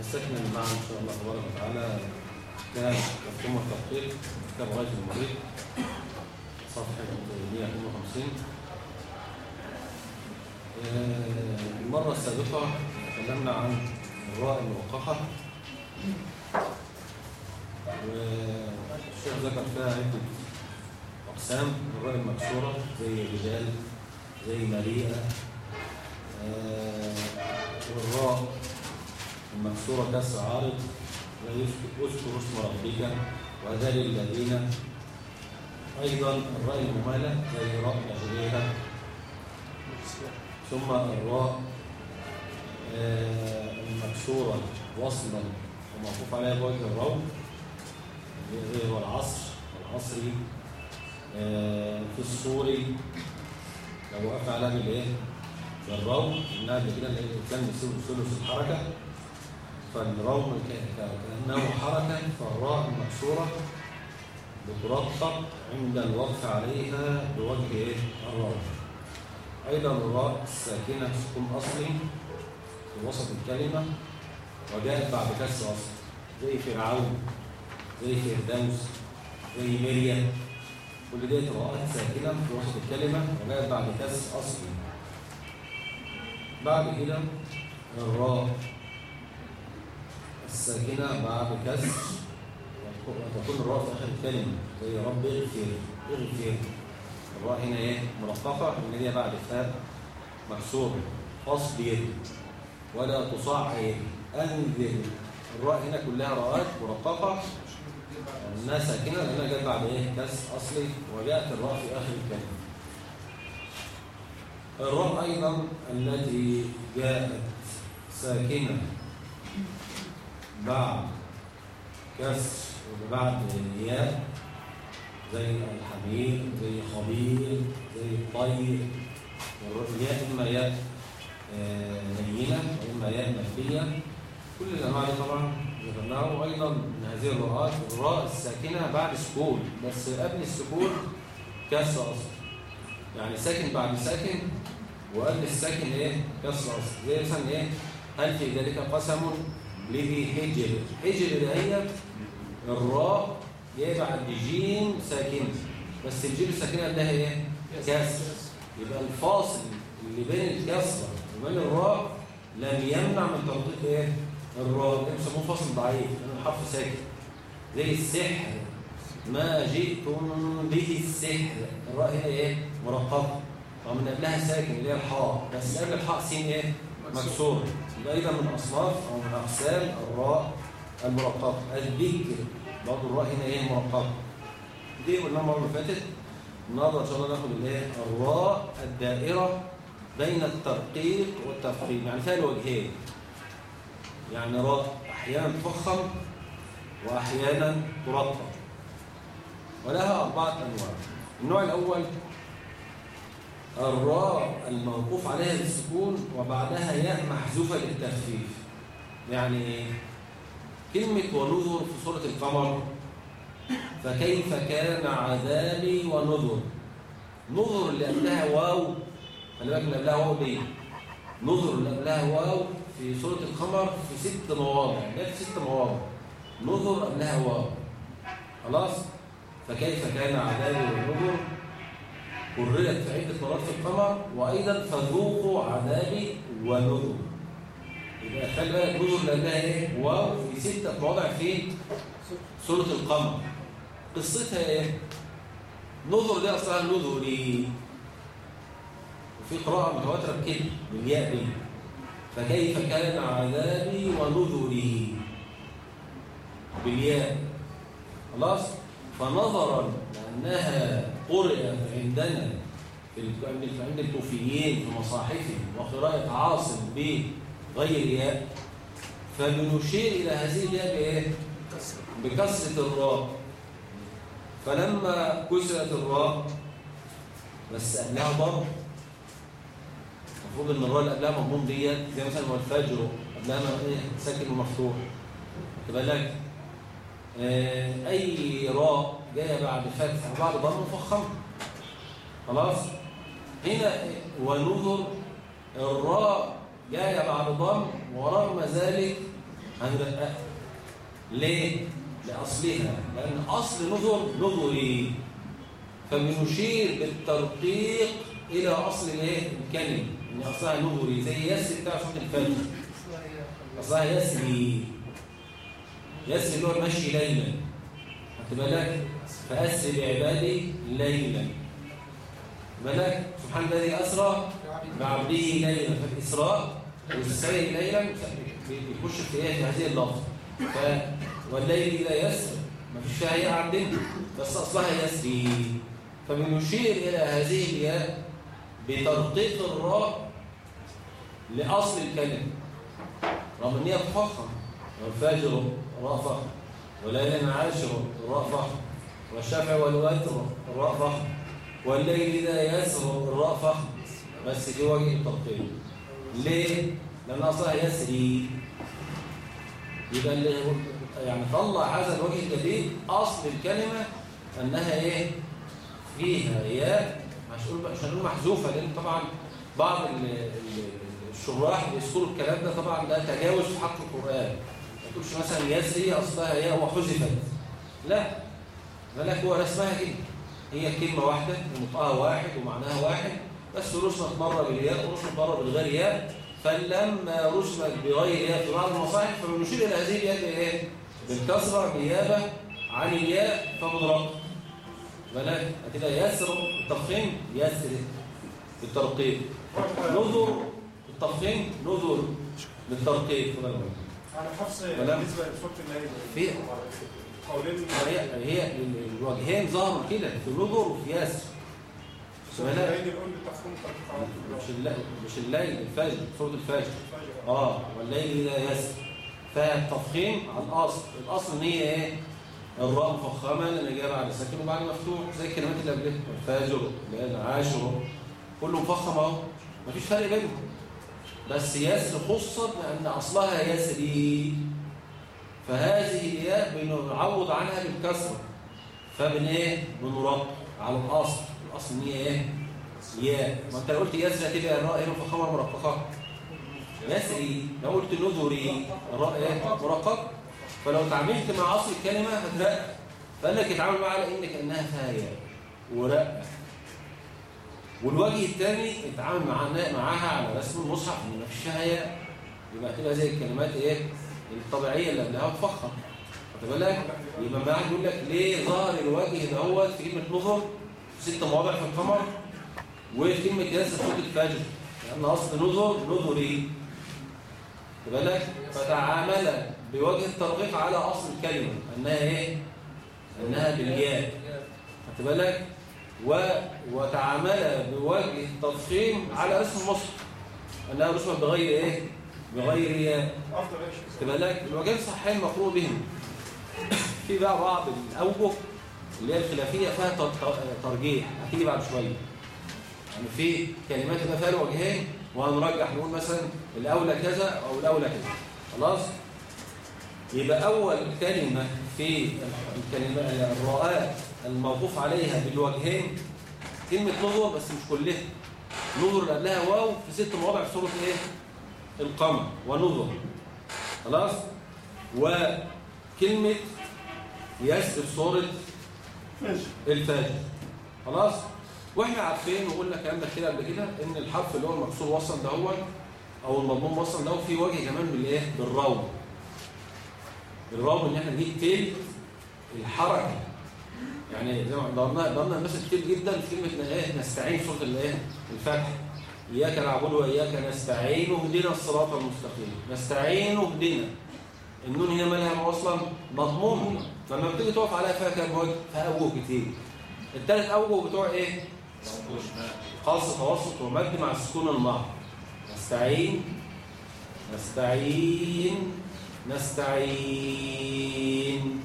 نستكمل معا ان شاء الله تبارك وتعالى كتاب مفهوم التحقيق كتاب غايه المريض صفحه 152 آه، المره السابقه تكلمنا عن الراء الموقحه والشيخ ذكر فيها عدة أقسام. الراء المكسورة زي رجال زي مليئه والراء المكسورة كسر عارض اذكر اسم ربك وذل الذين أيضا الراء المهملة زي راء نجريها ثم الراء آه، المكسورة وصلا ومعطوف عليها بوجه هو العصر العصري آه، في الصوري لو وقف عليها بالإيه؟ بالروم إنها قبل كده الانسان ثلث الحركة. فالروم كأنه حركة فالراء المكسوره بترطب عند الوقف عليها بوجه إيه؟ الروم أيضا الراء الساكنه سكون أصلي في وسط الكلمة وجاءت بعد كسر أصل. زي فرعون زي فردوس زي مريم كل ديت راءات ساكنة في وسط الكلمة وجاءت بعد كسر اصلي بعد كده الراء الساكنة بعد كسر. وتكون الراء في آخر الكلمة. زي رب اغفر اغفر. الراء هنا إيه؟ مرققة ان هي بعد فاء مكسورة. اصبر ولا تصعد أنذر. الراء هنا كلها راءات مرققة انها ساكنة لأنها جت بعد إيه؟ كسر أصلي. وجاءت الراء في آخر الكلمة. الراء أيضا التي جاءت ساكنة بعد كسر وبعد الياء زي الحمير زي خبير زي الطير والياء إما ياء نينة وإما ياء مخفية. كل الأنواع دي طبعا ذكرناها. وأيضا من هذه الراءات الراء الساكنة بعد سكون بس قبل السكون كسر أصلا. يعني ساكن بعد ساكن وقبل الساكن إيه؟ كسر أصل. زي مثلا إيه؟ هل في ذلك قسم لذي حجر. حجر ده هي الراء جاية بعد جيم ساكن. بس الجيم الساكنة ده إيه كسر يبقى الفاصل اللي بين الكسره وبين الراء لم يمنع من تنطيق إيه؟ الراء. ده بيسموه فاصل ضعيف. لأن الحرف ساكن. زي السحر. ما جئتم به السحر. الراء هنا إيه؟ مرققه ومن قبلها ساكن اللي هي الحاء بس قبل الحاء سين إيه؟ مكسور. يبقى أيضا من اصناف أو من اقسام الراء المرققة. الذكر برضه الراء هنا إيه؟ مرققة. دي قلنا المرة اللي فاتت. النهارده إن شاء الله ناخد الايه الراء الدائرة بين الترقيق والتفخيم. يعني فيها الوجهين. يعني راء أحيانا تفخم واحيانا ترقق. ولها أربعة أنواع. النوع الأول الراء الموقوف عليها بالسكون وبعدها ياء محذوفة للتخفيف. يعني إيه كلمة ونذر في سورة القمر فكيف كان عذابي ونذر؟ نذر اللي قبلها واو خلي بالك اللي قبلها واو ليه نذر اللي قبلها واو في سورة القمر في ست مواضع ده في ست مواضع. نذر قبلها واو. خلاص؟ فكيف كان عذابي ونذر؟ كررت في عدة مرات في القمر وأيضا فذوقوا عذابي ونذر يبقى خلي بالك نذر لأنها إيه؟ واو في ستة مواضع في سورة القمر. قصتها إيه؟ نذر دي أصلها نذري وفي قراءة متواترة بكده بالياء دي فكيف كان عذابي ونذري؟ بالياء. خلاص؟ فنظرا لأنها قرئت عندنا عند الكوفيين في مصاحفهم وقراءة عاصم بغير ياء فبنشير إلى هذه الياء بإيه؟ بكسرة الراء. فلما كسرت الراء بس قبلها ضم المفروض إن الراء اللي قبلها مضموم ديت زي مثلا والفجر قبلها ساكن ومفتوح. تبقى لك أي راء جاية بعد فتح وبعد ضم مفخم خلاص؟ هنا ونذر الراء جاية بعد ضم ورغم ذلك هنرققها ليه؟ لأصلها. لأن أصل نظر نظري. فبنشير بالترقيق إلى أصل الإيه؟ الكلمة. إن أصلها نظري. زي يس بتاع صوت الفجر. أصلها يسري يسري اللي هو المشي ليلا خدت بالك فأسر بعبادي ليلا. بالك سبحان الذي أسرى بعبده ليلا. فالإسراء والسير ليلا. بيخش في في هذه اللفظ. ف والليل إذا يسر. ما فيش فيها هي عندنا بس أصلها يسري. فبنشير إلى هذه الياء بترقيق الراء لأصل الكلمة. رغم ان هي فخم والفجر راء فخم عاشر راء فخم والشفع والوتر راء فخم والليل إذا يسر الراء فخم بس دي وجه الترقيق ليه؟ لأن أصلها يسري. يبقى اللي يعني طلع هذا الوجه الجديد أصل الكلمة أنها إيه؟ فيها ياء. مش هنقول محذوفة لأن طبعا بعض الشراح بيذكروا الكلام ده طبعا ده تجاوز في حق القرآن. ما تقولش مثلا يسري أصلها ياء وحذفت. لا. بالك هو اسمها كده هي كلمة واحدة ونطقها واحد ومعناها واحد. بس رسمت مرة بالياء ورسمت مرة بالغير ياء فلما رسمت بغير ياء في بعض المصاحف فبنشير إلى هذه الياء بإيه؟ بالكسرة نيابة عن الياء فمضرب بالك هتبقى يسر التفخيم؟ يسر الترقيق نظر التفخيم؟ نظر للترقيق على حفص بالنسبة لصوت الليل في هي هي الوجهين ظهروا كده في نظر وفي ياسر. مش الليل مش الليل الفجر صوت الفجر. آه والليل اذا يسر فالتفخيم على الأصل. الأصل إن هي إيه؟ الراء مفخمة لأن جاية بعد ساكن وبعد مفتوح زي الكلمات اللي قبلها. الفجر العاشر كله مفخم أهو. مفيش فرق بينهم. بس يسر خصت لأن أصلها يسري فهذه الياء بنعوض عنها بالكسره فبن إيه؟ بنرق على الأصل. الأصل إن هي إيه؟ ياء ما أنت لو قلت يسري هتبقى الراء هنا فخامة مرققة. يسري لو قلت نذري الراء إيه؟ مرقق. فلو تعاملت مع أصل الكلمة هترقق فقال لك اتعامل معها على ان كانها فيها ياء ورقق والوجه الثاني اتعامل معاها على رسم المصحف. ما فيش فيها ياء يبقى هتبقى زي الكلمات إيه؟ الطبيعية اللي قبلها تفخم خد بالك يبقى ما يقول لك ليه ظهر الوجه دوت في كلمة نظر ست مواضع في القمر وفي كلمة ياسر صوت الفجر؟ لأن أصل نظر نظري خد بالك؟ فتعامل بوجه الترغيق على أصل الكلمة أنها إيه؟ أنها بالياء. خد بالك؟ و... وتعامل بوجه التضخيم على اسم المصحف أنها رسمت بغير إيه؟ بغير تبقى لك الوجهين صحيحين مفروض بهم. في بقى بعض الأوجه اللي هي الخلافية فيها ترجيح. هتيجي بعد شوية. يعني في كلمات يبقى فيها الوجهين وهنرجح نقول مثلا الأولى كذا أو الأولى كذا. خلاص؟ يبقى أول كلمة في الكلمة الراءات الموقوف عليها بالوجهين كلمة نظر بس مش كلها. نظر قبلها واو في ست مواضع في سورة إيه؟ القمر ونظر. خلاص؟ وكلمة يس في صورة الفجر. خلاص؟ وإحنا عارفين وقلنا الكلام ده كده قبل كده إن الحرف اللي هو المكسور وصل ده هو أو المضموم وصل ده في وجه كمان بالإيه؟ بالروم الروم إن إحنا نجيب تلت الحركة. يعني زي ما ضربنا ضربنا مثلا كتير جدا في كلمه إيه؟ نستعين صوره الإيه؟ الفتح. إياك نعبد وإياك نستعين اهدنا الصراط المستقيم. نستعين اهدنا. النون هنا مالها أصلا مضمون. فلما بتيجي تقف عليها فيها كام وجه فيها أوجه كتير. الثلاث أوجه بتوع إيه؟ خاص توسط ومد مع السكون المحض نستعين نستعين نستعين.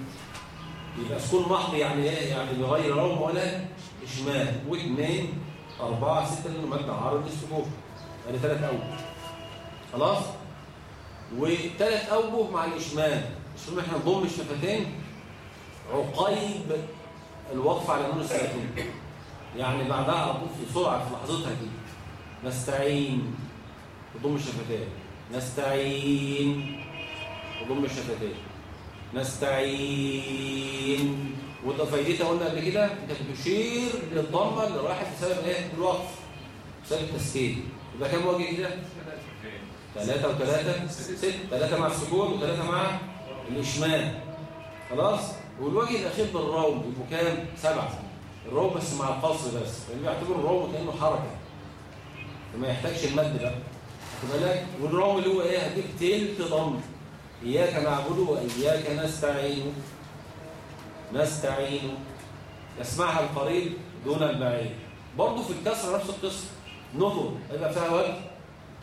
يبقى سكون محض يعني إيه؟ يعني بغير روم ولا إشمال. واثنين أربعة ستة لأنه مادة عارض للسكون يعني ثلاث أوجه. خلاص؟ وثلاث أوجه مع الإشمال. الإشمال إحنا نضم الشفتين. عقيب الوقف على نون الساكن. يعني بعدها على طول في سرعة في لحظتها دي نستعين. وضم الشفتين. نستعين. وضم الشفتين. نستعين. وده فايدتها قلنا قبل كده انت بتشير للضمة اللي راحت بسبب إيه؟ الوقف بسبب التسكين. يبقى كام وجه كده؟ ثلاثة وثلاثة ست. ثلاثة مع السكون وثلاثة مع الإشمال. خلاص؟ والوجه الأخير بالروم يبقوا كام؟ سبعة. الروم بس مع القصر بس. لأن بيعتبروا الروم كأنه حركة. فما يحتاجش المد بقى خد بالك؟ والروم اللي هو إيه؟ هديك تلت ضم. إياك نعبد وإياك نستعين. نستعين يسمعها القريب دون البعيد. برضه في الكسر نفس القصة. نظر يبقى فيها وجه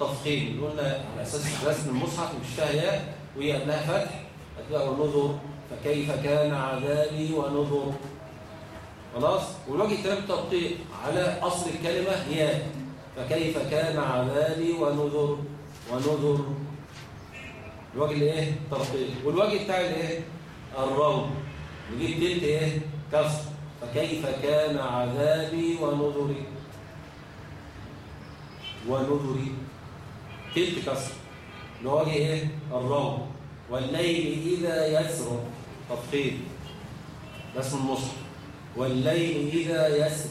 تفخيم. قلنا على أساس رسم المصحف مش فيها ياء وهي قبلها فتح. هتبقى النظر فكيف كان عذابي ونظر. خلاص؟ والوجه الثاني بالتطبيق على أصل الكلمة ياء فكيف كان عذابي ونذر ونذر الوجه اللي إيه ترقيق. والوجه بتاع الإيه؟ الروم نجيب تلت إيه؟ كسر فكيف كان عذابي ونذري؟ ونذري. تلت كسر الوجه إيه؟ الروم والليل إذا يسر. تفخيم اسم المصحف والليل إذا يسر.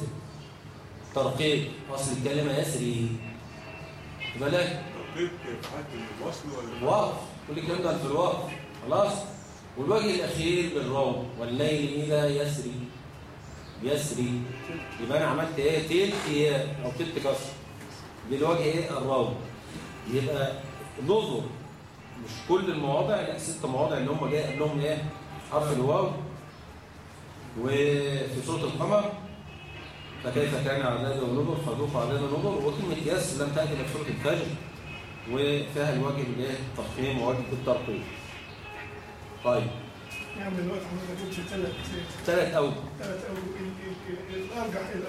ترقيق أصل الكلمة يسري. بالك ترقيق في الوصل ولا وقف. كل الكلام ده في الوقف. خلاص. والوجه الأخير بالروم والليل اذا يسري. يسري. يبقى أنا عملت إيه؟ تلت إيه؟ أو تلت كسر. الوجه إيه؟ الروم يبقى نظر. مش كل المواضع لا ست مواضع اللي هم جاي قبلهم إيه؟ حرف الواو. وفي سورة القمر فكيف كان عذابي ونذر فذوقوا عذاب ونذر وكلمة يس لم تأتي في سورة الفجر. وفيها الوجه الإيه؟ التفخيم ووجه الترقيق. طيب. يعني دلوقتي حضرتك قلت ثلاث ثلاث اوجه ثلاث أو الأرجح إلى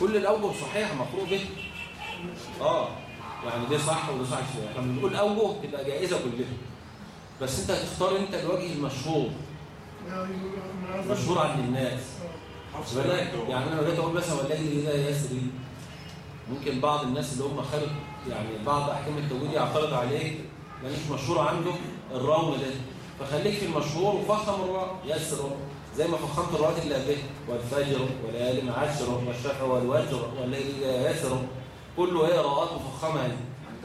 كل الاوجه صحيحه مفروض به آه. يعني دي صح ودي صح إحنا بنقول اوجه تبقى جائزة كلها. بس أنت هتختار أنت الوجه المشهور. مشهور عند الناس. بالك يعني أنا لو جيت أقول مثلا والليل اذا يسري ممكن بعض الناس اللي هم خارج يعني بعض أحكام التوحيد يعترض عليك لأن مش مشهور عنده الروم ده. فخليك في المشهور وفخم الراء يسر زي ما فخمت الراءات اللي قبلها والفجر وليالي عشر. والشفع والوتر والليل يسر كله هي راءات مفخمه هي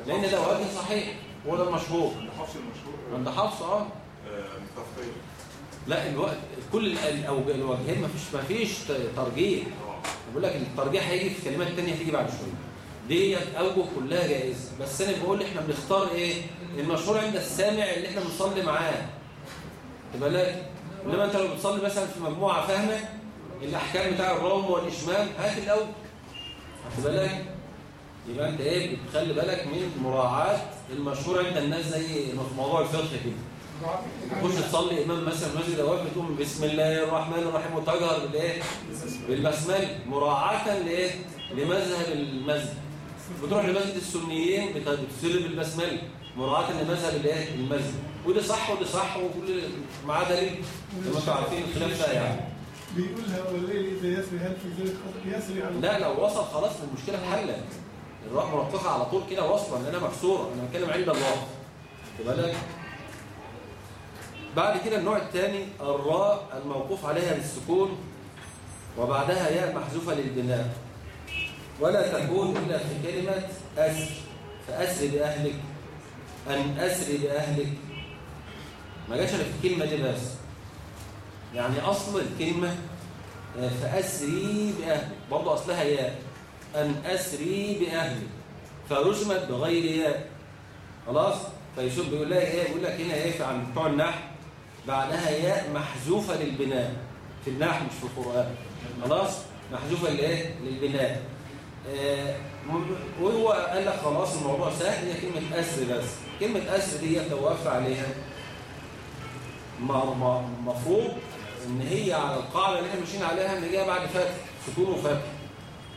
لأن ده وجه صحيح. هو ده المشهور عند حفص المشهور عند حفص آه. آه، تفخيم لا الوقت كل الوجهين مفيش مفيش ترجيح. آه. بقول لك الترجيح هيجي في كلمات تانية هتيجي بعد شوية. ديت أوجه كلها جائزة. بس أنا بقول إحنا بنختار إيه؟ المشهور عند السامع اللي إحنا بنصلي معاه. تبقى إنما أنت لو بتصلي مثلا في مجموعة فاهمة؟ الأحكام بتاع الروم والإشمام هات الأول. خد بالك يبقى أنت إيه؟ بتخلي بالك من مراعاة المشهور عند الناس زي في موضوع الفقه كده. تخش تصلي إمام مثلا مسجد اوقات بتقوم بسم الله الرحمن الرحيم وتجهر بالإيه؟ بالبسملة. مراعاة لإيه؟ لمذهب المسجد. بتروح لمسجد السنيين بت- بتسر بالبسمله مراعاه لمذهب الإيه؟ المسجد ودي صح ودي صح وكل معاه دليل. زي ما أنتم عارفين الخلاف ده يعني. بيقولها والليل إذا يسري هل في ذلك يسري على لا لو وصل خلاص المشكلة اتحلت. الراء مرققة على طول كده واصلا لانها مكسورة. أنا بتكلم عند الواقع خد بالك؟ بعد كده النوع الثاني الراء الموقوف عليها بالسكون وبعدها ياء محذوفة للبناء. ولا تكون إلا في كلمة أسر. فأسر باهلك أن أسر باهلك ما جاش إلا في الكلمة دي بس. يعني أصل الكلمة آه، فأسري بأهلك. برضه أصلها ياء. أن أسري بأهلك. فرسمت بغير ياء. خلاص؟ فيشوف بيقول لها إيه؟ بيقول لك هنا في عن بتوع النحو بعدها ياء محذوفة للبناء. في النحو مش في القرآن. خلاص؟ محذوفة لإيه؟ للبناء. آه، وهو قال لك خلاص الموضوع سهل هي كلمة أسر بس. كلمة اسر دي لو وقفت عليها. مفروض إن هي على القاعدة اللي إحنا ماشيين عليها إن هي بعد فتح سكون وفتح.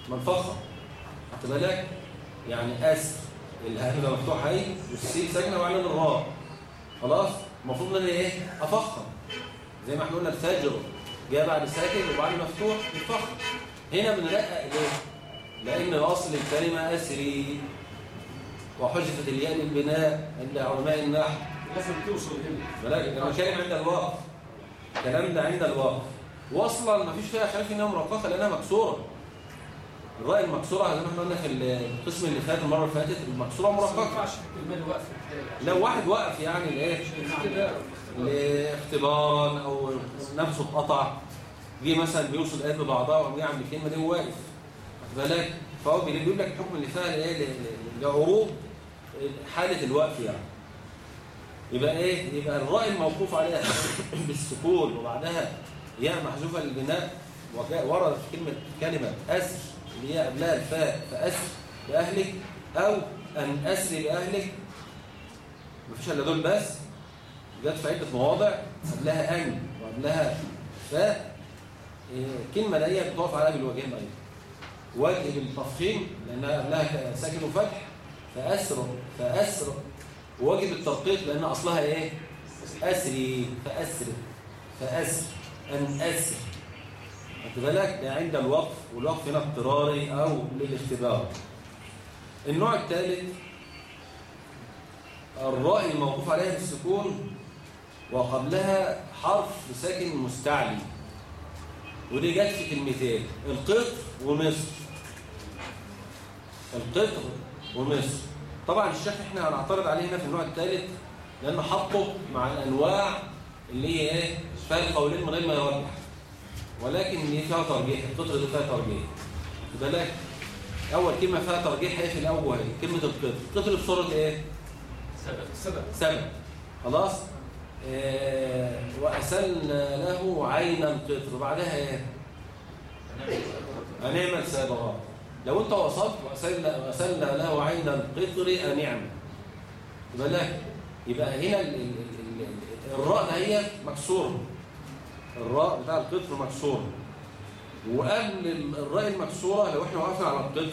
منفخه خدت بالك؟ يعني اسر الهمزه مفتوحه أهي والسين ساكنة وعلى الراء خلاص؟ المفروض إن أنا إيه؟ أفخم. زي ما إحنا قلنا الفجر جاء بعد ساكن وبعد مفتوح يتفخم هنا بنرقق ليه؟ لأن أصل الكلمة أسري. وحذفت الياء للبناء عند علماء النحو لازم توصل هنا. بلاش أنا بتكلم عند الوقف. الكلام ده عند الوقف. واصلا ما فيش فيها خلاف إنها مرققة لأنها مكسورة. الراء المكسورة زي ما إحنا قلنا في القسم اللي فات المرة اللي فاتت المكسورة مرققة. لو واحد وقف يعني لايه لاختبارا أو نفسه اتقطع جه مثلا بيوصل الايات ببعضها وقام جه عند الكلمة دي وواقف واخد بالك؟ فهو بيقول لك الحكم اللي فيها إيه ل- لعروض حالة الوقف يعني. يبقى إيه؟ يبقى الراء الموقوف عليها بالسكون وبعدها ياء محذوفة للبناء وجاء ورد في كلمة كلمة اسر اللي هي قبلها الفاء فاسر بأهلك أو أن اسري بأهلك. مفيش إلا دول بس. جت في عدة مواضع. قبلها أن وقبلها فاء. إيه، الكلمة دي بتقف عليها بالوجهين أيضا. وجه بالتفخيم لأنها قبلها ساكن وفتح فأسر فأسر. ووجه بالترقيق لأن أصلها إيه؟ أسري. فأسر. فأسر. أن أسر. خد بالك؟ ده عند الوقف والوقف هنا اضطراري أو للاختبار. النوع الثالث الراء الموقوف عليها بالسكون وقبلها حرف ساكن مستعلي. ودي جت في كلمتين القطر ومصر القطر ومصر طبعا الشيخ إحنا هنعترض عليه هنا في النوع الثالث لأنه حطه مع الأنواع اللي هي إيه؟ فيها القولين من غير ما يرجح ولكن دي فيها ترجيح القطر دي فيها ترجيح. خد بالك أول كلمة فيها ترجيح هي في الأول هي كلمة القطر القطر بصوره إيه؟ السبب سبب. خلاص؟ آه وأسلنا له عين القطر بعدها إيه؟ هنعمل سابغات لو انت وصلت وأسلنا, وأسلنا له عين القطر أنعم يبقى لا. يبقى هنا ال ال ال ال الراء هي مكسورة الراء بتاع القطر مكسورة وقبل ال- الراء المكسورة لو إحنا وقفنا على القطر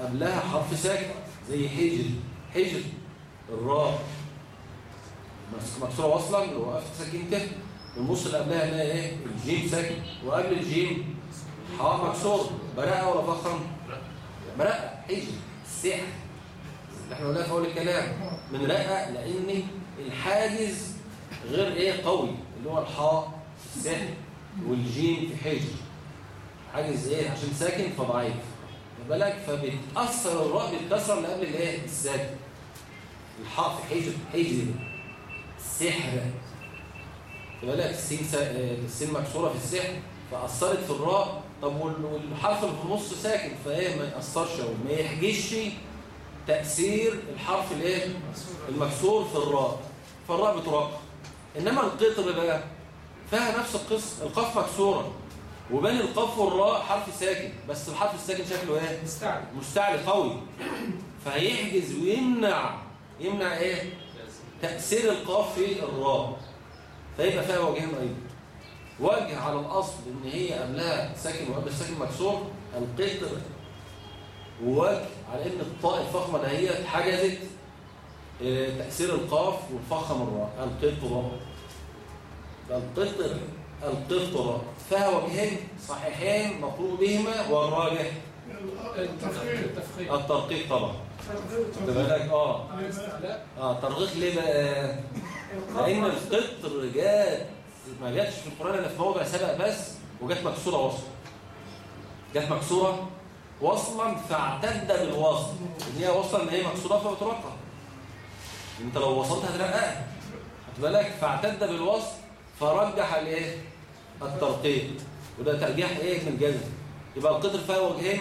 قبلها حرف ساكن زي حجر. حجر. الراء مكسورة واصلا لو وقفت ساكنته النص اللي قبلها اللي هي إيه؟ الجيم ساكن. وقبل الجيم حاء مكسور. برقه ولا فخم؟ برقه حجر. السحر إحنا قلناها في اول الكلام. من رقه لأن الحاجز غير إيه؟ قوي. اللي هو الحاء السحر والجيم في حجر. حاجز إيه؟ عشان ساكن فضعيف. بالك؟ فبتأثر الراء بالكسره اللي قبل الإيه؟ الساكن. الحاء في حجر حجر. السحر خد بالك؟ السين سا... السين مكسورة في السحر. فأثرت في الراء طب وال- والحرف اللي في النص ساكن فإيه ما يأثرش أو ما يحجزش تأثير الحرف الايه المكسور في الراء. فالراء بترقق إنما القطر بقى فيها نفس القصة القاف مكسورة. وبين القاف والراء حرف ساكن بس الحرف الساكن شكله إيه؟ مستعجل مستعلي قوي. فهيحجز ويمنع يمنع إيه؟ تأثير القاف في الراء. فيبقى فيها وجهين أيضا. وجه على الأصل إن هي قبلها ساكن وقبل الساكن مكسور القطر ووجه على إن الطاء الفخمة ده هي حجزت آه، تأثير القاف وفخم الراء. القطر القطر القطر فيها وجهين صحيحين مقروء بهما والراجح. التفخيم. الترقيق طبعا. خد بالك آه. آه ترقيق ليه بقى؟ لأن القطر جات ما جاتش في القرآن إلا في موضع سبق بس وجات مكسورة وصلا جات مكسورة وصلا فاعتد بالوصل. إن هي وصلا إن هي مكسورة فبترقق أنت لو وصلت هترققها خد بالك فاعتد بالوصل فرجح الإيه؟ الترقيق. وده ترجيح إيه؟ من الجزم يبقى القطر فيها وجهين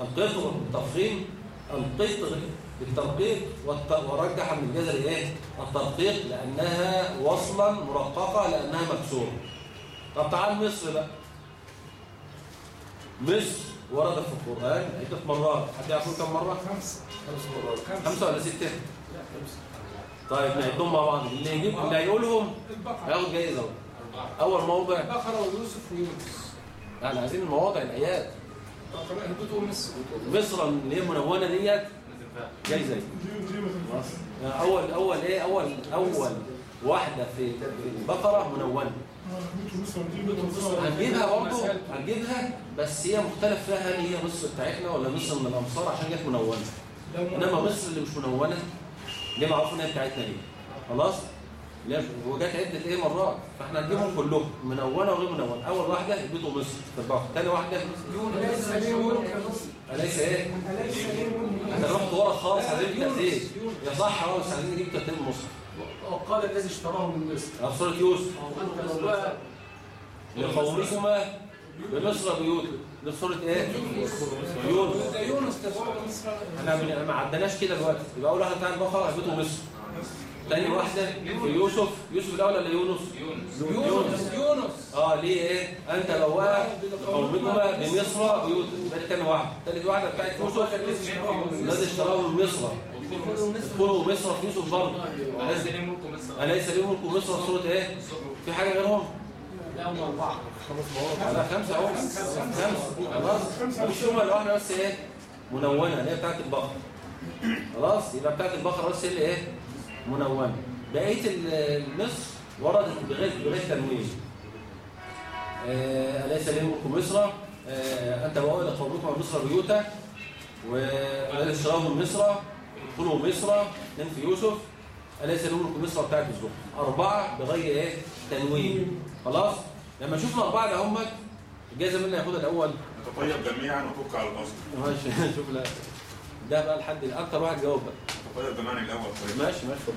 القطر بالتفخيم القطر بالترقيق ورجح من الجزر إيه؟ الترقيق لأنها وصلا مرققة لأنها مكسورة. طب تعال مصر بقى. مصر وردت في القرآن عده مرات. حد يعرف كم مرة؟ خمسة. خمسة ولا ستة؟ لا خمسة. طيب نعدهم مع بعض. اللي يجيب اللي هيقولهم؟ هياخد جايزه أول موضع البقرة ويوسف ويونس. إحنا عايزين المواضع الايات البقرة هبوط ومصر. مصر اللي هي منونه ديت جيم مثلا اول أول إيه؟ اول أول واحدة في البقرة منونه هنجيبها برضه هنجيبها؟ بس هي مختلف فيها هل هي مصر بتاعتنا ولا مصر من الأمصار؟ عشان جت منونة. إنما مصر اللي مش منونة دي معروف ان هي بتاعتنا دي خلاص؟ لا وجات عده إيه مرات؟ فإحنا هنجيبهم كلهم. منونه وغير منونه أول واحدة بيته مصر. البحر ثاني واحدة ليس لي ملك مصر. أليس إيه؟ ملك إحنا رحت ورا خالص نجيب ترتيب يا صح آه بس عايزين نجيب مصر. وقال الذي اشتراه من مصر. سوره يوسف. لقومكما بمصر بيوت دي في سوره إيه؟ يونس. يونس إحنا من- ما عدناش كده دلوقتي. يبقى أول واحدة بتاعت البقره بيته مصر. ثاني واحدة في يوسف يوسف الأول ولا يونس؟ يونس. يونس. آه ليه؟ إيه؟ أنت بواء قومكما بمصر بيوت ده تاني واحدة ثالث واحدة بتاعت يوسف الذي اشتراه من مصر. ادخلوا مصر في يوسف برضه. وليس لي ملك مصر أليس لي ملك مصر في سورة إيه؟ في حاجة غيرهم؟ لا هم أربعة. لا خمسة أهو. خمسة. خلاص مش هما الواحدة بس إيه؟ منونة اللي هي بتاعت البقرة. خلاص؟ يبقى بتاعت البقرة بس اللي إيه؟ منونة بقية ال- النصر وردت بغير بغير تنوين. آه، أليس لي ملك مصر؟ آه، أنت وأولى قومكم مصر بيوتا. والذي اشتراه من مصر ادخلوا مصر. نم في يوسف. أليس لي ملك مصر بتاعت الزهر؟ أربعة بغير إيه؟ تنوين. خلاص؟ لما شفنا أربعة ده هم الجايزة مين اللي هياخدها الأول؟ نتطيب جميعا وفك على الاصل ماشي. شوف لا. ده بقى الحد أكتر واحد جاوب بقى. الأول. ماشي ماشي خد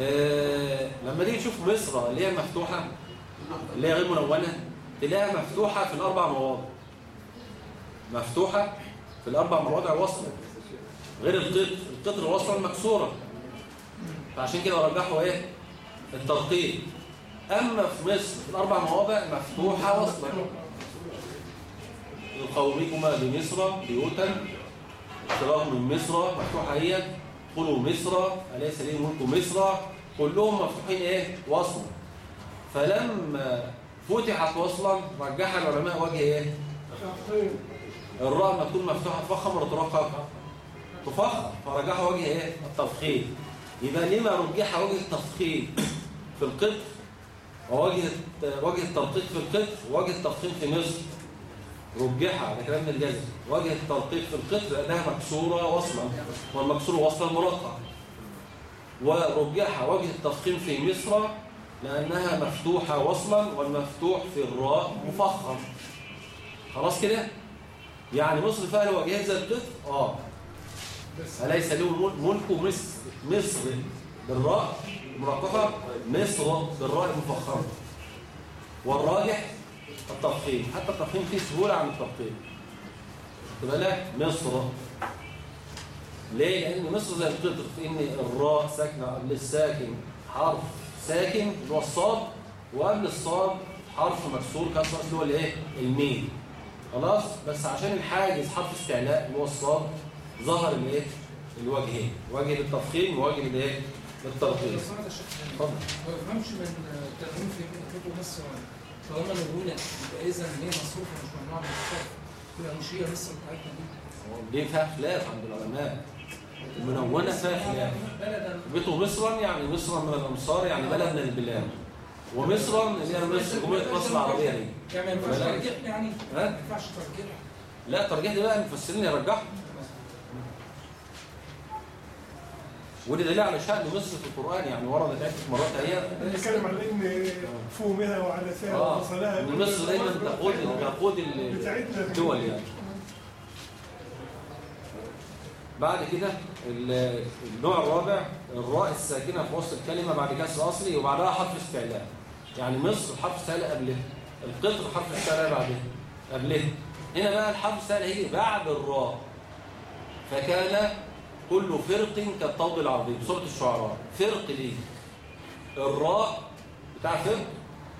آه لما تيجي تشوف مصر اللي هي مفتوحة اللي هي غير منونة تلاقيها مفتوحة في الأربع مواضع. مفتوحة في الأربع مواضع وصلا غير القطر القطر وصلا مكسورة. فعشان كده رجحوا إيه؟ الترقيق. أما في مصر في الأربع مواضع مفتوحة وصلا لقومكما بمصر بيوتا. اشتراه من مصر مفتوحة هي. قلوا مصر أليس لي ملك مصر؟ كلهم مفتوحين إيه؟ وصلا فلما فتحت وصلا رجح العلماء وجه إيه؟ الراء ما تكون مفتوحة تفخم ولا ترقق تفخم. فرجحوا وجه إيه؟ التفخيم. يبقى لما رجح وجه التفخيم؟ في القطر ووجه وجه الترقيق في القطر ووجه التفخيم في مصر. رجح على كلام ابن الجزري وجه الترقيق في القطر لأنها مكسورة وصلا. والمكسور وصلا مرقق ورجح وجه التفخيم في مصر لأنها مفتوحة وصلا والمفتوح في الراء مفخم. خلاص كده؟ يعني مصر فيها وجهين زي القطر آه. أليس له مل- ملك مصر مصر بالراء مرققة مصر بالراء المفخمة والراجح؟ التفخيم حتى التفخيم فيه سهولة عن التفخيم تبقى لك مصر. ليه؟ لأن مصر زي القطر في إن الراء ساكنة قبل الساكن حرف ساكن اللي هو الصاد. وقبل الصاد حرف مكسور كسر اللي هو الإيه؟ الميم. خلاص؟ بس عشان الحاجز حرف استعلاء اللي هو الصاد ظهر الإيه؟ الوجهين وجه للتفخيم ووجه للإيه؟ الشيخ اتفضل. ما بفهمش من ترجمة في مصر طالما مجهولة يبقى إذا هي مصروفة مش ممنوعة من الصرف يبقى مش هي مصر بتاعتنا دي. دي فيها خلاف عند العلماء. المنونة فيها خلاف. بيته مصرا يعني مصرا من الامصار يعني بلد من البلاد. ومصرا اللي هي مصر جمهورية مصر العربية دي. يعني ما ينفعش. ترجيح يعني؟ ما ينفعش ترجيح. لا ترجيح دي بقى المفسرين يرجحوا. ودي دليل على شأن مصر في القرآن يعني وردت عدة مرات هي نتكلم عن إن فومها وعدسها آه وبصلها إن مصر دايما تقود تقود الدول يعني. بعد كده ال- النوع الرابع الراء الساكنة في وسط الكلمة بعد كسر أصلي وبعدها حرف استعلاء. يعني مصر حرف استعلاء قبله القطر حرف استعلاء بعده قبله هنا بقى الحرف استعلاء هيجي بعد الراء. فكان كل فرق كالطود العربي سورة الشعراء فرق دي الراء بتاع فرق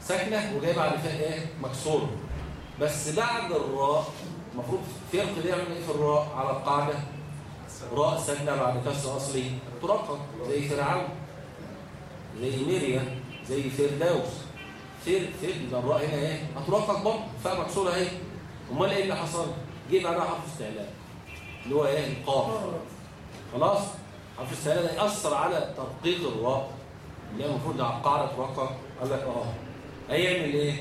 ساكنة وجاي بعد فيها إيه؟ مكسورة بس بعد الراء المفروض فرق دي يعمل إيه في الراء؟ على القاعدة. راء ساكنة بعد كسر أصلي ترقق زي فرعون زي ميريا زي فردوس. فر فر ده الراء هنا إيه؟ هترقق برضه فيها مكسورة أهي. أمال إيه اللي حصل؟ جه بعدها حرف استعلاء اللي هو إيه؟ القاف. خلاص؟ حرف استعلاء ده يأثر على ترقيق الراء اللي هي المفروض على القاعدة ترقق قال لك آه. هيعمل إيه؟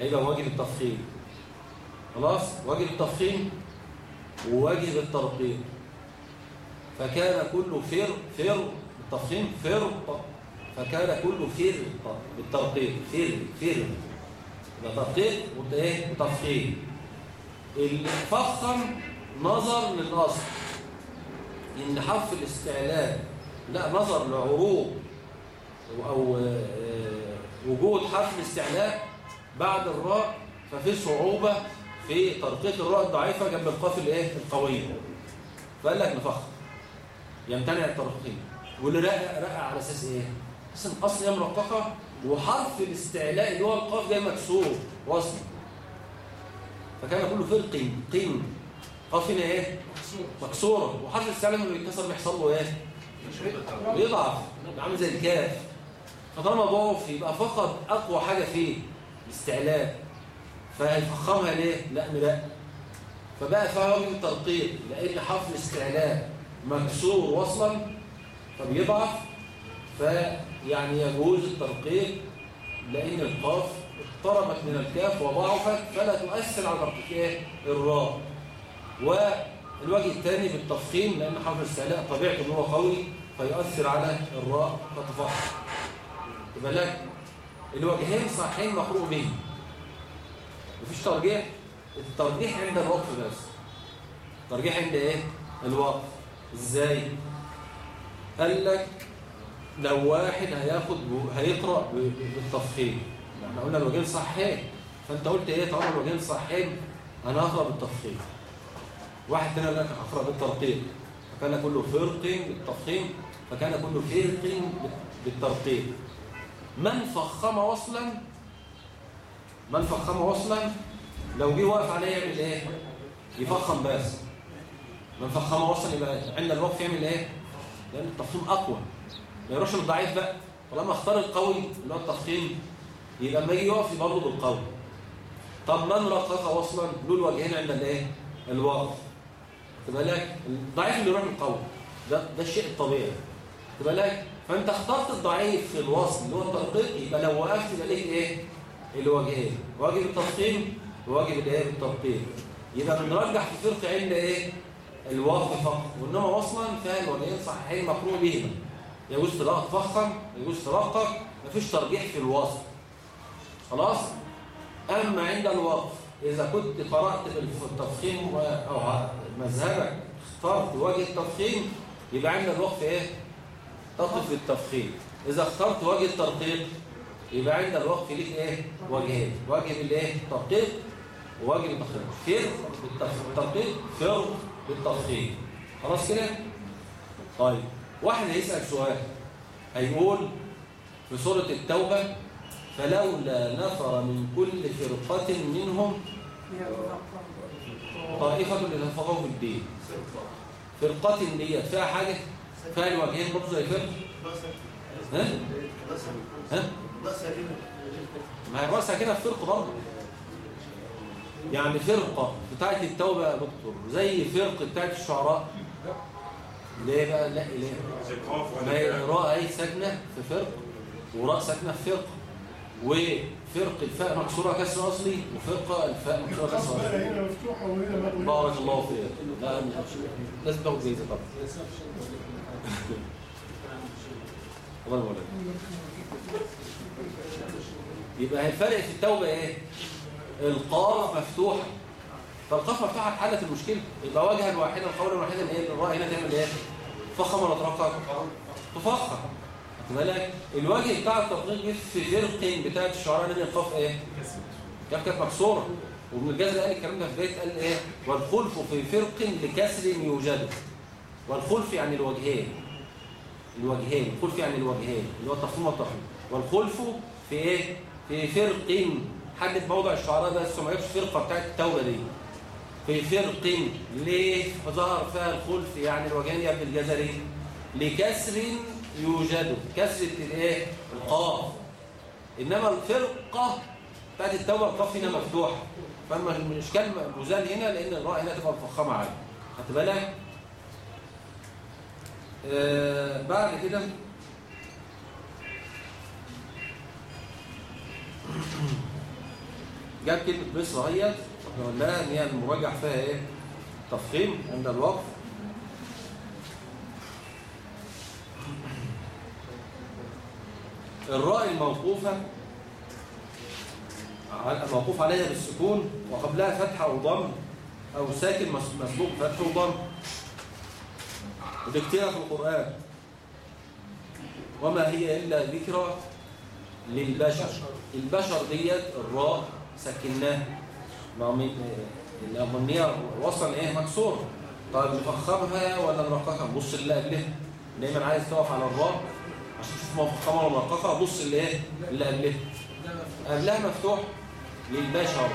هيبقى واجب التفخيم. خلاص؟ واجب التفخيم وواجب الترقيق. فكان كل فر فر بالتفخيم فرط فكان كل فرط بالترقيق. فر فر ده ترقيق وتفخيم. الفخم نظر للأصل. إن حرف الاستعلاء لا نظر لعروض أو آه، وجود حرف الاستعلاء بعد الراء ففي صعوبة في ترقيق الراء الضعيفة جنب القاف الإيه؟ القوية. فقال لك نفخم يمتنع الترقيق. واللي رقع رقع على أساس إيه؟ اسم اصل هي مرققة وحرف الاستعلاء اللي هو القاف ده مكسور وصل. فكان كله فرق قيم. قاف هنا إيه؟ مكسورة وحرف الاستعلاء لما بيتكسر بيحصل له إيه؟ بيضعف عامل زي الكاف فطالما ضعف يبقى فقد أقوى حاجة فيه الاستعلاء فهيفخمها ليه؟ لا لا فبقى فيها وجه لأن حرف الاستعلاء مكسور وصلا فبيضعف فيعني يجوز الترقيق لأن القاف اقتربت من الكاف وضعفت فلا تؤثر على إيه؟ الراء والوجه الثاني بالتفخيم لأن حرف الاستعلاء طبيعته إن هو قوي فيؤثر على الراء فتفخم يبقى لك الوجهين صحيحين مقروء بهم مفيش ترجيح؟ الترجيح عند الوقف بس. الترجيح عند إيه؟ الوقف. إزاي؟ قال لك لو واحد هياخد هيقرأ بالتفخيم. إحنا قلنا الوجهين صحيحين. فأنت قلت إيه؟ طالما الوجهين صحيحين أنا هقرأ بالتفخيم. واحد تاني قال لك هقرا بالترقيق. فكان كله فرق بالتفخيم فكان كله فرق بالترقيق. من فخم وصلا؟ من فخم وصلا؟ لو جه واقف عليه يعمل إيه؟ يفخم بس. من فخم وصلا يبقى عند الوقف يعمل إيه؟ لأن التفخيم أقوى. ما يروحش للضعيف بقى. طالما اختار القوي اللي هو التفخيم يبقى لما يجي يقف برضه بالقوي. طب من رقق وصلا؟ له الوجهين عند الإيه؟ الوقف تبقى لك الضعيف اللي يروح للقوي ده ده الشيء الطبيعي. تبقى لك فانت اخترت الضعيف في الوصل اللي هو الترقيق يبقى لو وقفت يبقى ليك إيه؟ الوجهين واجب التفخيم وواجب الإيه؟ الترقيق يبقى بنرجح في فرق عند إيه؟ الوقف فقط. وإنما وصلا الوجهين صحيحين مقروء بهما يجوز تفخم يجوز ترقق مفيش ترجيح في الوصل. خلاص؟ أما عند الوقف إذا كنت قرأت التفخيم و- أو مذهبك اخترت وجه التفخيم يبقى عند الوقف إيه؟ تقف بالتفخيم إذا اخترت وجه الترقيق يبقى عند الوقف ليك إيه؟ وجهين. وجه بالإيه؟ الترقيق ووجه التفخيم فر بالترقيق فر بالتفخيم خلاص كده؟ طيب واحد هيسأل سؤال. هيقول في سورة التوبة فلولا نفر من كل فرقة منهم طائفة لتفقهوا في الدين. فرقة ديت فيها حاجة؟ فيها الوجهين برضه زي فرق ها؟ ها؟ ما هي رأسها كده في فرقة برضه يعني فرقة بتاعت التوبة يا دكتور. زي فرقة بتاعت الشعراء. ليه بقى؟ لا ليه؟ ما هي راء اهي ساكنة في فرق وراء ساكنة في فرقة. وفرق الفاء مكسورة كسر أصلي وفرقة الفاء مكسورة كسر أصلي. بارك الله فيك. لا لازم تاخد جايزة طبعا. الله يبارك يبقى الفرق في التوبة إيه؟ القاف مفتوحة. فالقاف مفتوحة في حالة المشكلة. يبقى وجها واحدا قولا واحدا إيه الراء هنا تعمل إيه؟ فخم ولا تفخم. خد بالك الوجه بتاع التطبيق جه في فرق بتاعت الشعراء لأن القاف إيه؟ كانت كانت مكسورة. وابن الجزر قال الكلام ده في بيت قال إيه؟ والخلف في فرق لكسر يوجد. والخلف يعني الوجهين. الوجهين. الخلف يعني الوجهين. اللي هو التفخيم والتفخيم والخلف في إيه؟ في فرق. حدد موضع الشعراء بس ما جابش فرقة بتاعت التوبه دي. في فرق. ليه؟ ظهر فيها الخلف يعني الوجهين يا ابن الجزري. لكسر يوجد كسرة الإيه؟ القاف. إنما الفرقة بتاعت التوبة القاف هنا مفتوحة. فاما الإشكال مزال هنا لأن الراء هنا تبقى مفخمة عادي خدت بالك؟ آه بعد كده جاب كلمة مصر اهيت إحنا قلناها إن هي المراجع فيها إيه؟ تفخيم عند الوقف. الراء الموقوفة موقوف عليها بالسكون وقبلها فتحة أو ضم أو ساكن مس- مسبوق فتح ودي كتير في القرآن. وما هي إلا ذكرى للبشر. البشر ديت الراء سكناه ما من الأمنية وصل إيه مكسور. طيب نفخمها ولا نرققها بص اللي قبلها دايما عايز تقف على الراء. عشان تشوف مفخمة ولا مرققة بص اللي إيه؟ اللي قبلها. قبلها مفتوح للبشر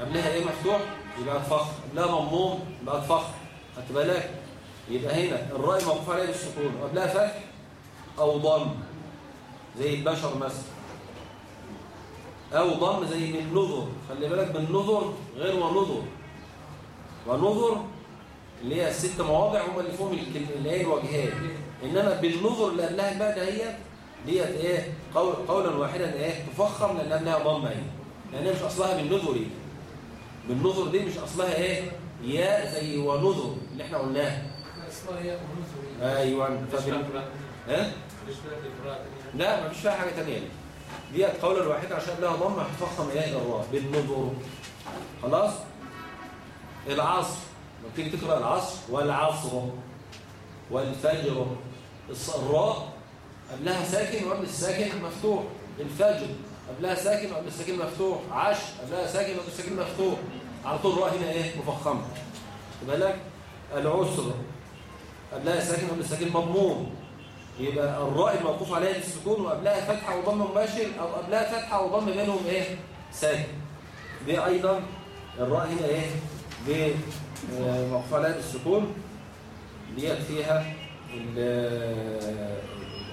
قبلها إيه مفتوح؟ يبقى الفخر. قبلها مضموم يبقى الفخر. خدت بالك؟ يبقى هنا الراء موقوف عليها بالسكون. قبلها فتح أو ضم زي البشر مثلا. أو ضم زي من نظر خلي بالك من نظر غير ونظر ونظر اللي هي الست مواضع هم اللي فيهم الكل- اللي هي إنما بالنظر اللي قبلها بقى دهيت ديت إيه؟ قول قولا واحدا إيه؟ تفخم لأن قبلها ضمة إيه لأن هي مش أصلها بالنظر. إيه بالنظر دي مش أصلها إيه؟ ياء زي ونظر اللي إحنا قلناها أصلها هي ونظر. أيوه. فبال... ها لا مفيش فيها حاجة ثانية دي ديت قولا واحدا عشان قبلها ضمة هتفخم إيه؟ الراء بالنظر. خلاص؟ العصر. لما تيجي تقرأ العصر والعصر. والفجر الراء قبلها ساكن وقبل الساكن مفتوح؟ الفجر قبلها ساكن وقبل الساكن مفتوح؟ عش قبلها ساكن وقبل الساكن مفتوح؟ على طول الراء هنا إيه؟ مفخمه بالك العسر قبلها ساكن وقبل الساكن مضموم. يبقى الراء الموقوف عليها بالسكون وقبلها فتحة وضم مباشر أو قبلها فتحة وضم بينهم إيه؟ ساكن. دي أيضا الراء هنا إيه؟ دي آه، موقوف عليها بالسكون ديت فيها ال-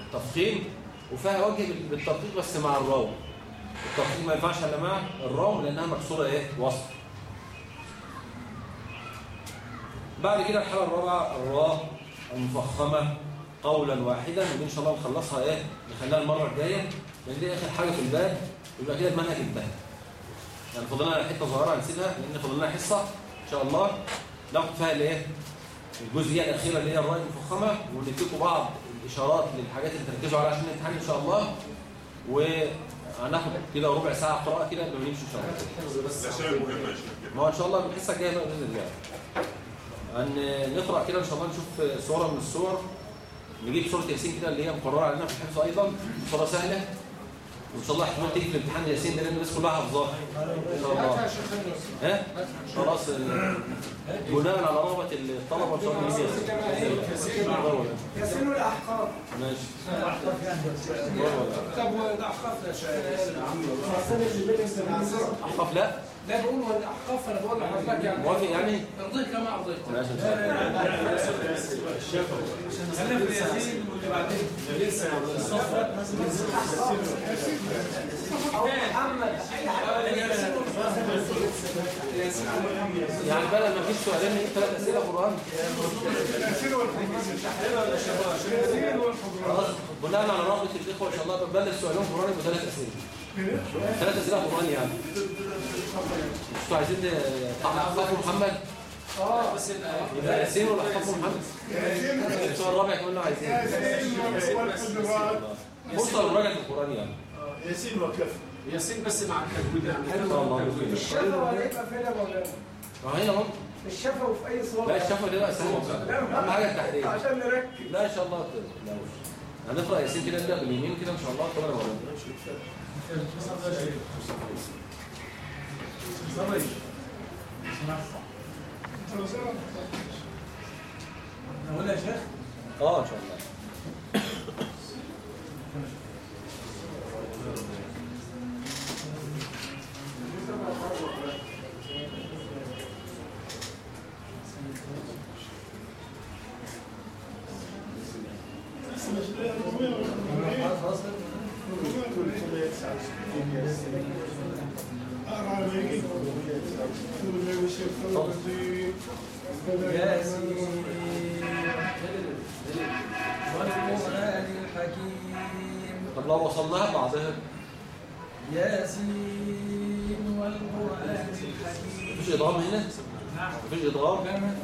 التفخيم وفيها وجه بال- بالتدقيق بس مع الراو التفخيم ما ينفعش إلا مع الراو لأنها مكسورة إيه؟ وسط بعد كده الحالة الرابعة الراء المفخمة قولا واحدا ودي ان شاء الله نخلصها إيه؟ نخليها المرة الجاية لأن دي آخر حاجة في الباب يبقى كده المنهج انتهى يعني فاضل لنا حتة صغيرة هنسيبها لأن فاضل لنا حصة. إن شاء الله ناخد فيها الإيه؟ الجزئية الأخيرة اللي هي الرأي المفخمه ونديكم بعض الإشارات للحاجات اللي تركزوا عليها عشان الامتحان إن شاء الله. وهناخد كده ربع ساعة قراءة كده قبل ما نمشي إن شاء الله. ما هو إن شاء الله الحصه الجايه بقى بإذن الله. هن نقرأ كده إن شاء الله نشوف صورة من الصور. نجيب سوره ياسين كده اللي هي مقررة علينا في الحفظ أيضا. صورة سهلة. وان شاء الله احتمال تيجي في الامتحان ياسين ده لأن الناس كلها حافظاها إن شاء الله. ها. خلاص ال- بناء على رغبة الطلبة إن شاء الله. ياسين ياسين الأحقاف ماشي. طب والأحقاف يا شيخ؟ احقف لا؟ لا بقول هو الاحقاف أنا بقول لحضرتك يعني. موافق يعني؟ أرضيك كما ارضيت ماشي. ان شاء الله خلينا يعني بقى لما فيش سؤالين ثلاث أسئلة قرآن؟ بناء على رغبة الإخوة إن شاء الله ببلش سؤالين قرآن يبقى ثلاث أسئلة. ثلاث أسئلة قرآن يعني. أنتوا عايزين احقاف محمد؟ آه بس يبقى ياسين ولا احقاف محمد ياسين الرابع كمان ياسين يعني ياسين ياسين بس مع التجويد يعني الله الشفا هيبقى فين يا مولانا؟ ما هنا الشفا وفي اي صوره لا الشفا دي بقى سهله اهم حاجة التحرير عشان نركز لا ان شاء الله هنقرا ياسين كده نبدا باليمين كده ان شاء الله نقول يا شيخ؟ آه إن شاء الله أقرأ على ما يجي أعوذ بالله من الشيطان الرجيم ياسين والقرآن الحكيم لو وصلناها بعضها ياسين والقرآن الحكيم. مفيش ادغام هنا؟ مفيش ادغام لا ما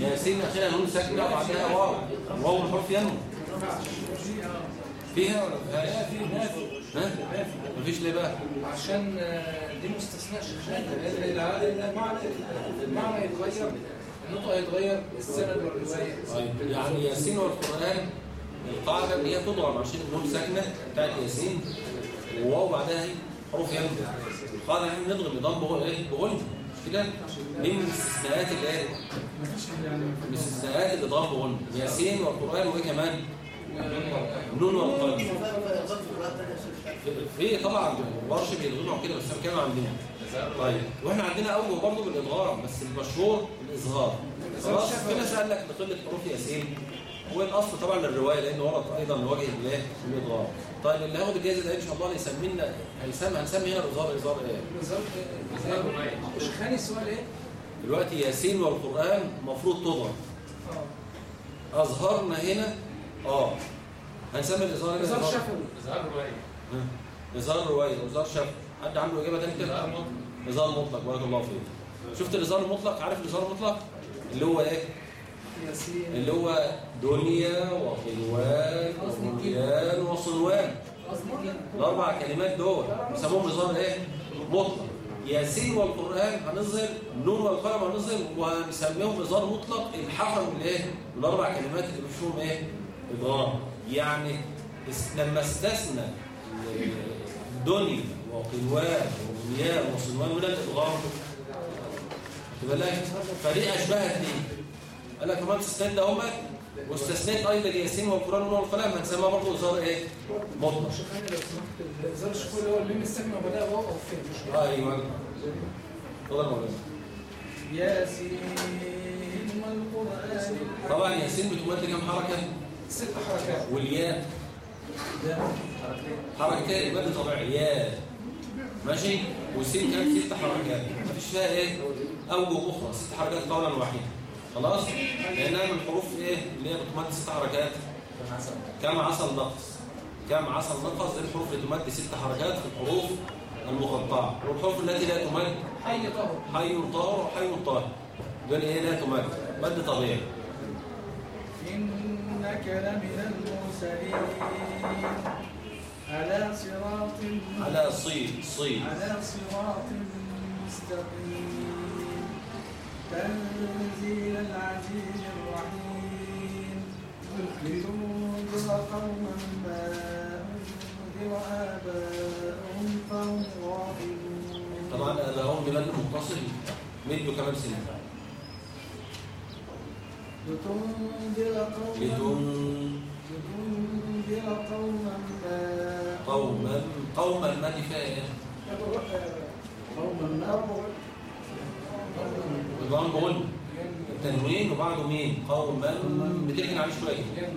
ياسين أخيرا نون ساكنة بعدها واو. واو الحرف ينمو. فيها ولا ما فيهاش؟ ها؟ مفيش ليه بقى؟ عشان آه، دي مستثناء شيخان المعنى المعنى يتغير النطق يتغير السند والرواية. طيب يعني ياسين والقرآن القاعدة اللي هي تضرب عشان النون ساكنة بتاعت ياسين وواو بعدها هي حروف يمد القاعدة يعني نضرب نظام بغل إيه؟ بغل مش كده؟ دي من الاستثناءات اللي إيه؟ من الاستثناءات اللي ضرب بغل ياسين والقرآن وإيه كمان؟ النون والقلم. في- طبعا ورش بيضغطوا كده بس أنا عندنا طيب وإحنا عندنا اوجه برضه بالادغام بس المشهور الاظهار خلاص في ناس قال لك لقله حروف ياسين. والاصل طبعا للرواية لأن ورد أيضا لوجه الله الادغام طيب اللي هياخد الجائزة ده إن شاء الله هيسمي لنا هيسمي هنسمي هنا الاظهار اظهار إيه؟ بالظبط شيخاني السؤال إيه؟ دلوقتي ياسين والقرآن المفروض تضرب. آه. أظهرنا هنا آه. هنسمي الإظهار هنا. هزار إظهار- شفوي ها. نزار رواية نزار شف حد عنده إجابة تانية كده؟ نزار مطلق. بارك الله فيك. شفت النزار المطلق؟ عارف النزار المطلق؟ اللي هو إيه؟ اللي هو دنيا وحلوان وبنيان وصنوان الأربع كلمات دول بيسموهم نظام إيه؟ مطلق. ياسين والقرآن هنظهر نون والقلم هنظهر وهنسميهم نظام مطلق الحقهم من إيه؟ من الأربع كلمات اللي بيشوفهم إيه؟ ادغام يعني لما استثنى دنيا وقلوان وبنيان وصنوان من الادغام تبقى فدي اشبهت دي قال لك كمان ده هم واستثنيت أيضا ياسين والقران والقلم هنسميها برضه ظهر إيه؟ مطلق شيخاني لو سمحت الهزار الشفوي اللي هو الميم الساكنه واو أو فين مش؟ أيوه. اتفضل يا مولانا ياسين الحكيم. طبعا ياسين بتمد كام حركة؟ ست حركات والياء. حركتين مد طبيعي. ياء. ماشي؟ والسين كانت ست حركات. مفيش فيها إيه؟ اوجه أخرى ست حركات قولا واحدا خلاص؟ لأنها من الحروف إيه؟ اللي هي بتمد ست حركات. كم عسل نقص؟ كم عسل نقص؟ دي الحروف اللي تمد ست حركات في الحروف المقطعة. والحروف التي لا تمد؟ حي طهر حي طاهر وحي طاهر دول إيه لا تمد؟ مد طبيعي. إنك لمن المرسلين. على صراط على صيد صيد على صراط مستقيم. تنزيل العزيز الرحيم. لتنذر قوما ما أنذر آباؤهم فهم غافلون طبعا هذا هم بمد متصل مدوا كمان سنة؟ لتنذر قوما لتن لتنذر قوما ما قوما قوما مد فيها إيه؟ قوما ما نظام بقول التنوين وبعده مين؟ قوما بتركن عليه شوية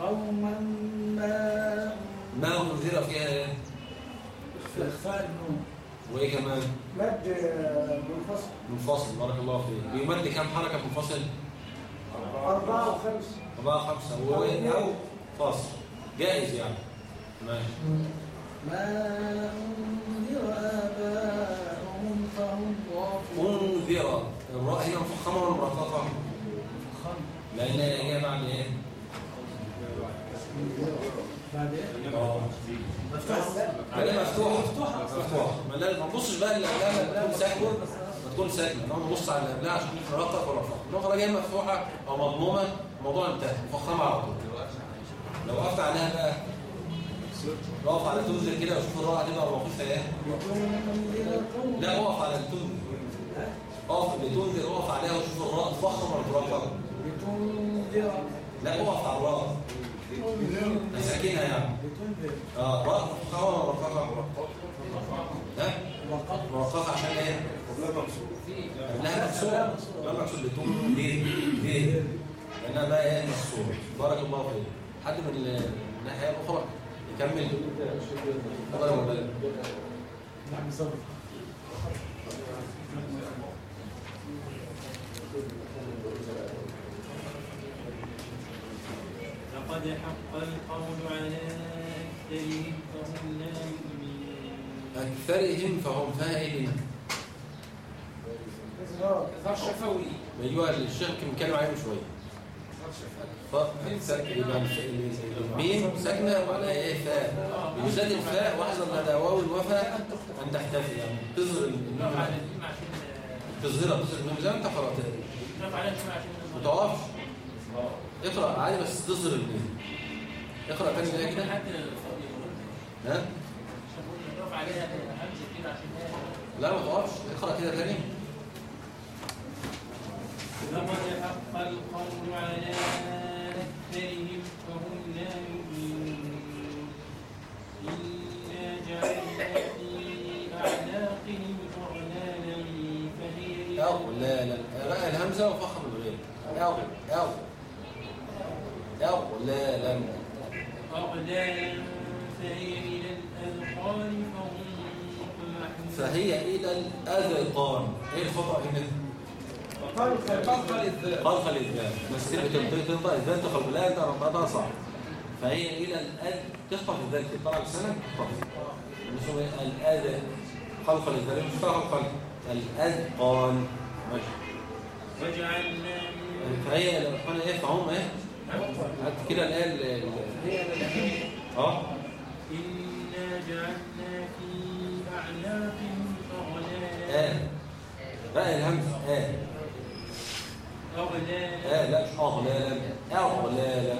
قوما ما ما انذر فيها إيه؟ إخفاء النون وإيه كمان؟ مد منفصل منفصل بارك الله فيك بيمد كام حركة منفصل؟ أربعة وخمسة أربعة خمسة هو؟ أو فاصل جائز يعني ماشي ما أنذر آباؤهم انذر الراء هنا مفخمة ولا مرققة؟ لأن هي جاية بعد إيه؟ بعد؟ آه كده مفتوحة مفتوحة. مفتوحة. ما تبصش بقى اللي قبلها تكون ساكنة. ما تكون ساكنة. انما نبص على اللي قبلها عشان نرقق ولا رقق النقطة جاية مفتوحة أو مضمومة الموضوع انتهى. مفخمة على طول. لو وقفت عليها بقى اقف على تنزل كده وشوف الراء هتبقى موقفها إيه لتنذر قوما لا اقف على التنزل اقف بتنزل اقف عليها وشوف الراء تفخم ولا لتنذر لا اقف على الراء مساكنها يعني آه راء مفخمة ولا مرققة ها؟ مرققة عشان إيه؟ لها مكسور. لا مكسور. لتون ليه؟ ليه؟ لأنها بقى إيه؟ مكسور بارك الله فيك. حد من الناحية الأخرى؟ يكمل الله يبارك نعم صبر لقد حق القول على أكثرهم فهم لا يؤمنون اكثرهم فهم فاعلين. إظهار إظهار شفوي أيوه الشيخ كان بيتكلم عليهم شوية. ف ساكن ال- الميم ساكنة وعلى إيه؟ فاء يزاد الفاء واحذر لدى واو الوفاء أن تحتفي يعني تظهر على عشان تظهرها تظهر زي ما على الميم عشان ما اقرأ عادي بس تظهر الميم اقرأ تاني بقى كده ها؟ لا ما اقرأ كده تاني. نطقها صح فهي إلى الأذ تخطف الذال تطلع لسانك تخطف اسمه إيه؟ الأذ خلق الإذبان مش خلق. الأذقان ماشي. وجعلنا فهي الأذقان إيه فهم إيه؟ هات كده الآية ال- ال- آه. إنا جعلنا في أعناقهم أغلالا آه. بقى الهمزة آه. آه لا مش أغلالا أغلالا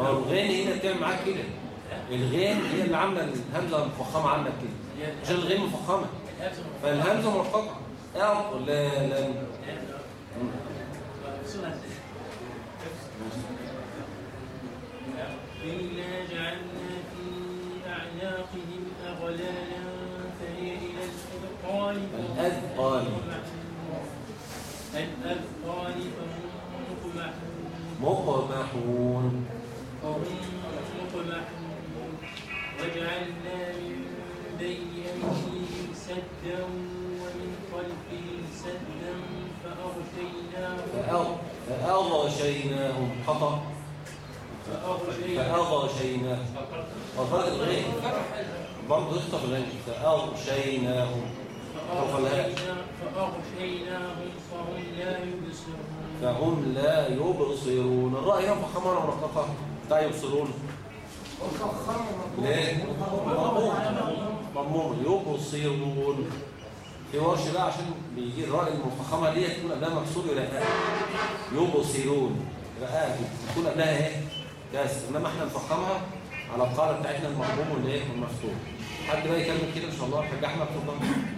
الغين هنا بتعمل معاك كده. الغين هي اللي عاملة الهمزة مفخمة عندك كده. عشان الغين مفخمة. فالهمزة مرتفعة أغلالا إنا جعلنا في أعناقهم أغلالا فهي إلى الأذقان. الأذقان فهم مقمحون. فهم مقمحون وجعلنا من بين أيديهم سدا ومن خلفهم سدا فأغشيناهم فأغ- فأغشيناهم خطأ فأغشيناهم وفرق الغين. برضه يخطف الغين. فأغشيناهم فأغشينا- فأغشيناهم فهم لا يبصرون. فهم لا يبصرون الرأي مفخمة ولا مرققة لا يبصرون. ليه؟ مضموم يبصرون. في ورش بقى عشان بيجي الراء المفخمة دي تكون قبلها مكسور يلاقيها يبصرون. يلاقيها تكون قبلها إيه؟ كسر إنما إحنا نفخمها على القاعدة بتاعتنا والايه؟ والمفتوح حد بقى يكمل كده إن شاء الله. حاج أحمد؟ اتفضل.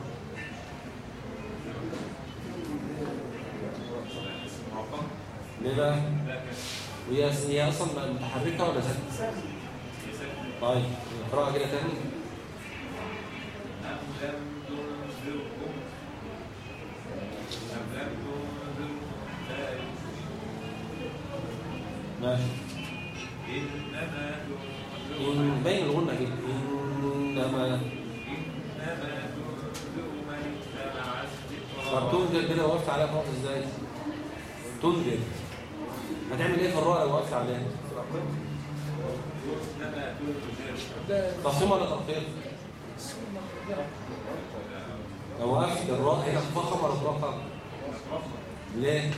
ليه بقى؟ وهي هي أصلا متحركة ولا ساكنه؟ طيب اقرأها كده تاني ماشي إنما بين الغنة كده إنما طب تنذر كده وقفت عليها نقطة إزاي؟ تنذر هتعمل إيه في الراء لو وقفت عليها؟ تفصيل ولا تقطيع؟ لو وقفت الراء هنا فخم ولا ترقم؟ ليه؟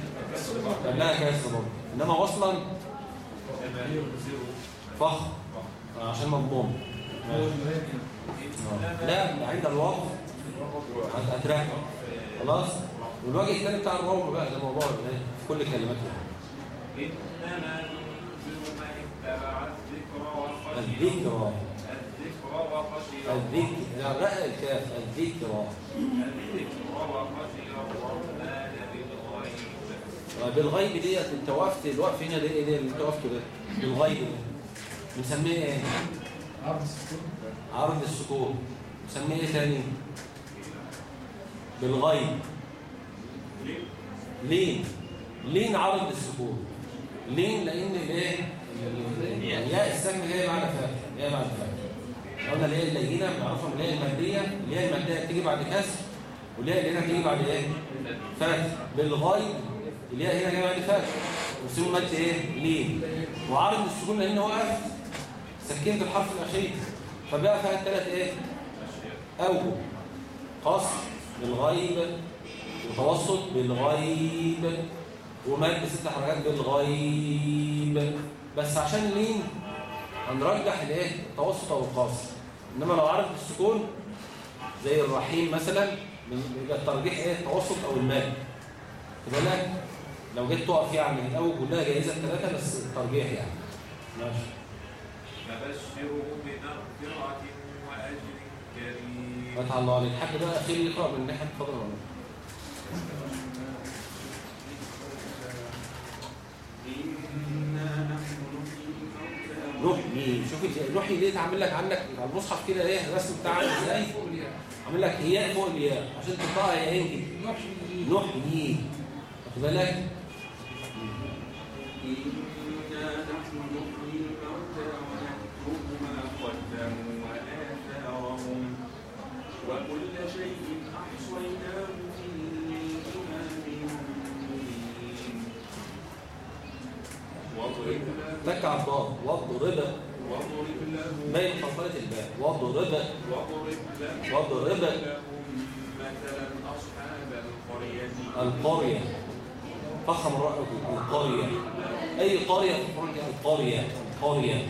لأنها كاسر برضه إنما وصلا فخم عشان مضمون. لا عند الوقف هتراجع خلاص والوجه الثاني بتاع الروم بقى ده موضوع في كل كلماته إنما من اتبع الذكر وخشي الذكر. وخشي الذكر. لا الكاف. الذكر. وخشي الرحمن بالغيب. بالغيب ديت انت وقفت الوقف هنا ده إيه وقفته ده بالغيب. ده بنسميه إيه؟ عرض السكون. عرض السكون. بنسميه إيه تاني؟ بالغيب. لين. لين عرض السكون. لين لأن الايه الياء الساكنه جاية بعد فاء جاية بعد فاء قلنا اللي هي اللينه بنعرفها من المادية اللي هي المادية بتيجي بعد كسر واللي هي اللينه بتيجي بعد إيه؟ فتح بالغايب اللي هي هنا جاية بعد فتح وسيبوا مد إيه؟ لين. وعارض السكون لأن هو سكنت الحرف الأخير. فبقى فيها الثلاث إيه؟ اوجه قصر بالغيب متوسط بالغيب ومد ست حركات بالغيب بس عشان لين هنرجح الايه؟ التوسط أو القاصر إنما لو عرف السكون زي الرحيم مثلا يبقى الترجيح إيه؟ التوسط أو المال. بالك؟ لو جيت تقف يعني الأول كلها جايزه الثلاثه بس الترجيح يعني. ماشي. فبشره بمغفرة وأجر كريم فتح الله عليك. الحاج بقى أخير يقرا من ناحية اتفضل ولا إنا نحن نحيي الموتى. نحيي شوف ال- نحيي ليه تعمل لك عندك على المصحف كده إيه الرسم بتاعك إزاي؟ عامل لك هياء فوق الياء عشان تقرأها ياءين كده نحيي. نحيي. واخد بالك إنا نحن نحيي الموتى ونكتب ما قدموا وآثارهم وكل شيء أحصيناه في إمام مبين واضرب له تك على الضاد واضرب باين خلطه الباء واضرب واضرب مثلا القرية. فخم قرية في القرآن؟ دي القرية. القرية.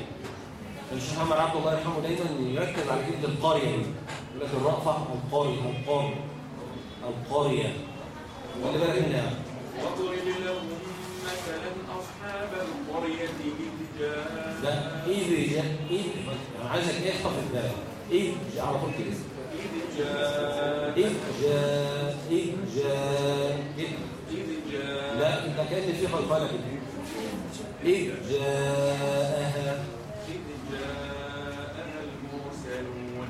الشيخ محمد عبد الله يرحمه دايما يركز على كلمه القرية. دي يقول لك الرأفه القرية. القرية. القرية. خلي بالك منها أصحاب القرية إذ جاء لا إيه جاء إيه أنا عايزك إيه اخطف الباء إيه جاء على طول كده؟ إذ جاء إيه جاء؟ إيه جاء؟ إيه؟ إذ جاء لا أنت كأن في خلفانه كده. إيه جاءها؟ إذ جاءها المرسلون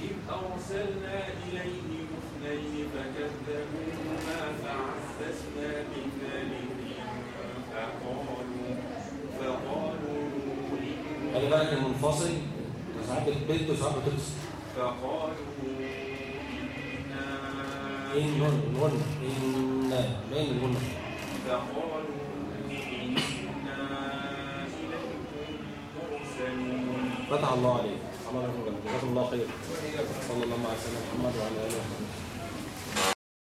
إذ أرسلنا إليهم اثنين فكذبوهما فعززنا بثالث فقالوا فقالوا خلي إن بالك المنفصل ساعات بتبد وساعات بتكسر فقالوا إنا نون نون إن باين النون فقالوا إنا فتح الله عليك. الله يرحمه جزاكم الله خير. صلى الله عليه وسلم. محمد وعلى آله. وصحبه